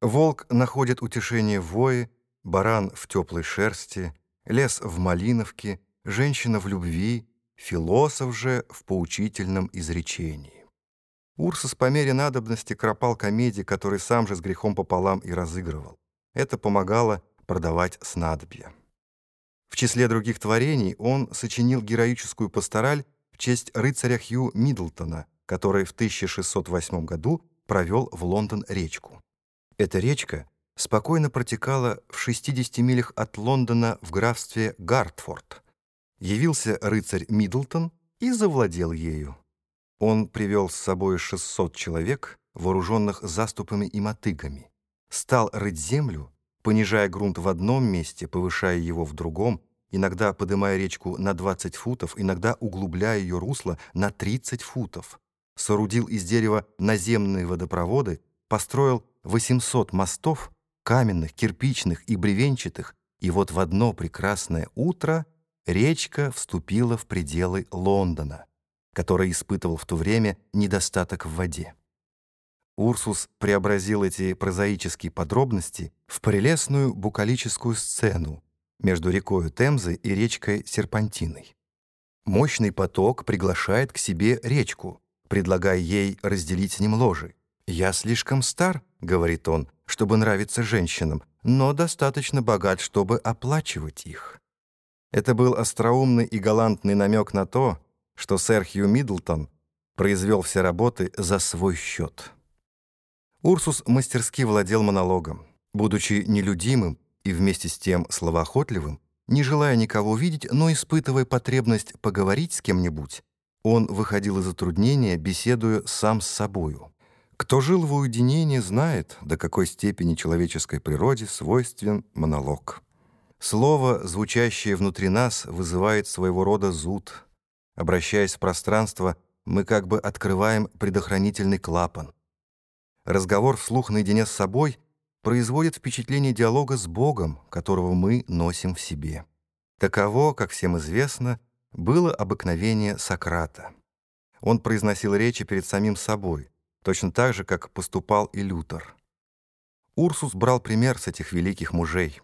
Волк находит утешение в вое, баран в теплой шерсти, лес в малиновке, женщина в любви, философ же в поучительном изречении. Урсус по мере надобности кропал комедии, которые сам же с грехом пополам и разыгрывал. Это помогало продавать снадобья. В числе других творений он сочинил героическую пастораль в честь рыцаря Хью Миддлтона, который в 1608 году провел в Лондон речку. Эта речка спокойно протекала в 60 милях от Лондона в графстве Гартфорд. Явился рыцарь Миддлтон и завладел ею. Он привел с собой 600 человек, вооруженных заступами и мотыгами, стал рыть землю, понижая грунт в одном месте, повышая его в другом, иногда поднимая речку на 20 футов, иногда углубляя ее русло на 30 футов, соорудил из дерева наземные водопроводы, построил 800 мостов, каменных, кирпичных и бревенчатых, и вот в одно прекрасное утро речка вступила в пределы Лондона, который испытывал в то время недостаток в воде. Урсус преобразил эти прозаические подробности в прелестную букалическую сцену между рекой Темзы и речкой Серпантиной. Мощный поток приглашает к себе речку, предлагая ей разделить с ним ложи. «Я слишком стар», — говорит он, — «чтобы нравиться женщинам, но достаточно богат, чтобы оплачивать их». Это был остроумный и галантный намек на то, что сэр Хью Миддлтон произвел все работы за свой счет. Урсус мастерски владел монологом. Будучи нелюдимым и вместе с тем словоохотливым, не желая никого видеть, но испытывая потребность поговорить с кем-нибудь, он выходил из затруднения, беседуя сам с собою. Кто жил в уединении, знает, до какой степени человеческой природе свойствен монолог. Слово, звучащее внутри нас, вызывает своего рода зуд. Обращаясь в пространство, мы как бы открываем предохранительный клапан. Разговор вслух наедине с собой производит впечатление диалога с Богом, которого мы носим в себе. Таково, как всем известно, было обыкновение Сократа. Он произносил речи перед самим собой, точно так же, как поступал и Лютер. Урсус брал пример с этих великих мужей.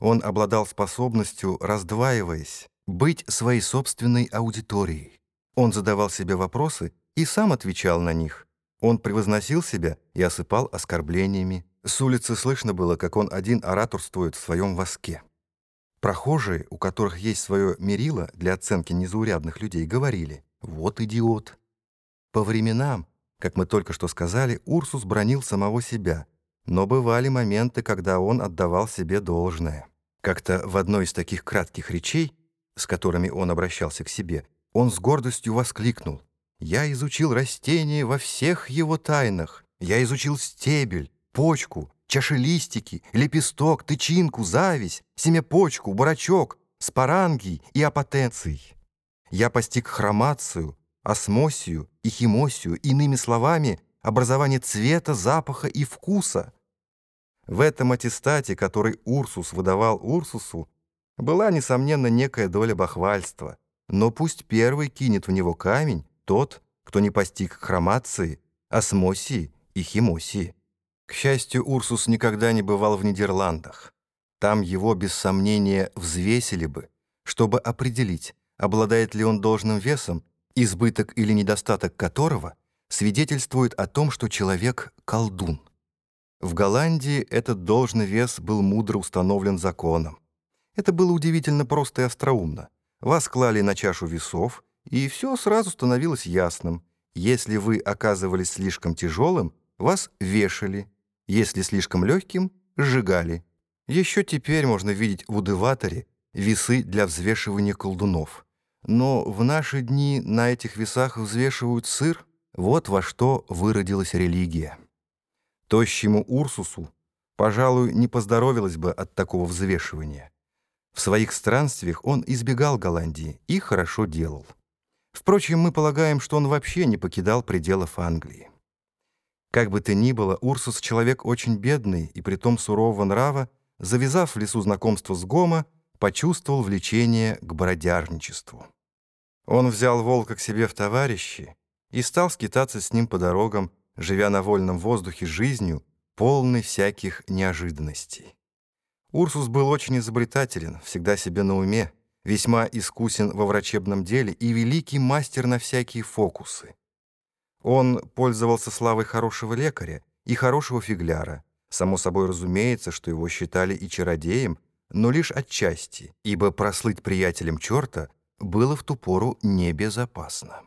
Он обладал способностью, раздваиваясь, быть своей собственной аудиторией. Он задавал себе вопросы и сам отвечал на них. Он превозносил себя и осыпал оскорблениями. С улицы слышно было, как он один ораторствует в своем воске. Прохожие, у которых есть свое мерило для оценки незаурядных людей, говорили «Вот идиот». По временам как мы только что сказали, Урсус бронил самого себя, но бывали моменты, когда он отдавал себе должное. Как-то в одной из таких кратких речей, с которыми он обращался к себе, он с гордостью воскликнул «Я изучил растение во всех его тайнах. Я изучил стебель, почку, чашелистики, лепесток, тычинку, зависть, семяпочку, барачок, спорангий и апотенций. Я постиг хромацию, осмосию и химосию, иными словами, образование цвета, запаха и вкуса. В этом аттестате, который Урсус выдавал Урсусу, была, несомненно, некая доля бахвальства, но пусть первый кинет в него камень тот, кто не постиг хромации, осмосии и химосии. К счастью, Урсус никогда не бывал в Нидерландах. Там его, без сомнения, взвесили бы, чтобы определить, обладает ли он должным весом избыток или недостаток которого свидетельствует о том, что человек — колдун. В Голландии этот должный вес был мудро установлен законом. Это было удивительно просто и остроумно. Вас клали на чашу весов, и все сразу становилось ясным. Если вы оказывались слишком тяжелым, вас вешали, если слишком легким — сжигали. Еще теперь можно видеть в Удываторе весы для взвешивания колдунов. Но в наши дни на этих весах взвешивают сыр. Вот во что выродилась религия. Тощему Урсусу, пожалуй, не поздоровилось бы от такого взвешивания. В своих странствиях он избегал Голландии и хорошо делал. Впрочем, мы полагаем, что он вообще не покидал пределов Англии. Как бы то ни было, Урсус — человек очень бедный и притом сурового нрава, завязав в лесу знакомство с Гома, почувствовал влечение к бродяжничеству. Он взял волка к себе в товарищи и стал скитаться с ним по дорогам, живя на вольном воздухе жизнью, полный всяких неожиданностей. Урсус был очень изобретателен, всегда себе на уме, весьма искусен во врачебном деле и великий мастер на всякие фокусы. Он пользовался славой хорошего лекаря и хорошего фигляра. Само собой разумеется, что его считали и чародеем, но лишь отчасти, ибо прослыть приятелем черта было в ту пору небезопасно.